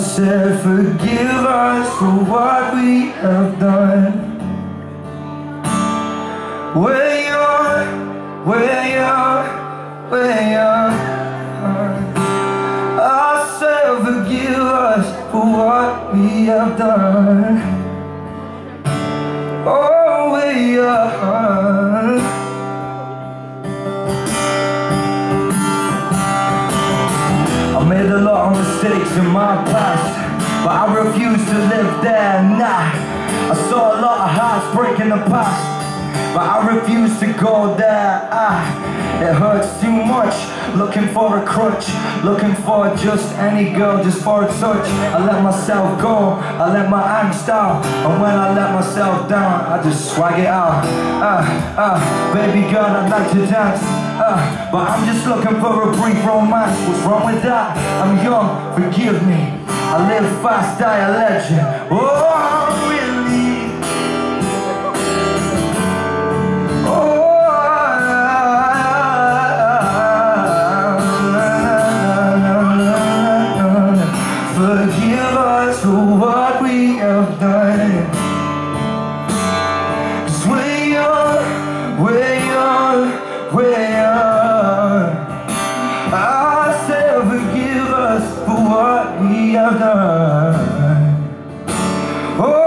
said, forgive us for what we have done. Where you are, where you are, where you are. I said, forgive us for what we have done. Oh, where you made a lot of mistakes in my past, but I refuse to live there. Nah, I saw a lot of hearts break in the past, but I refuse to go there. Ah, it hurts too much. Looking for a crutch, looking for just any girl, just for a touch. I let myself go, I let my angst out, and when I let myself down, I just swag it out. Ah, ah, baby girl, I'd like to dance. Uh, but I'm just looking for a brief romance What's wrong with that? I'm young, forgive me I live fast, die a legend Oh, way of dying Cause when you're, when you're, when you're I'll forgive us for what we have done. Oh.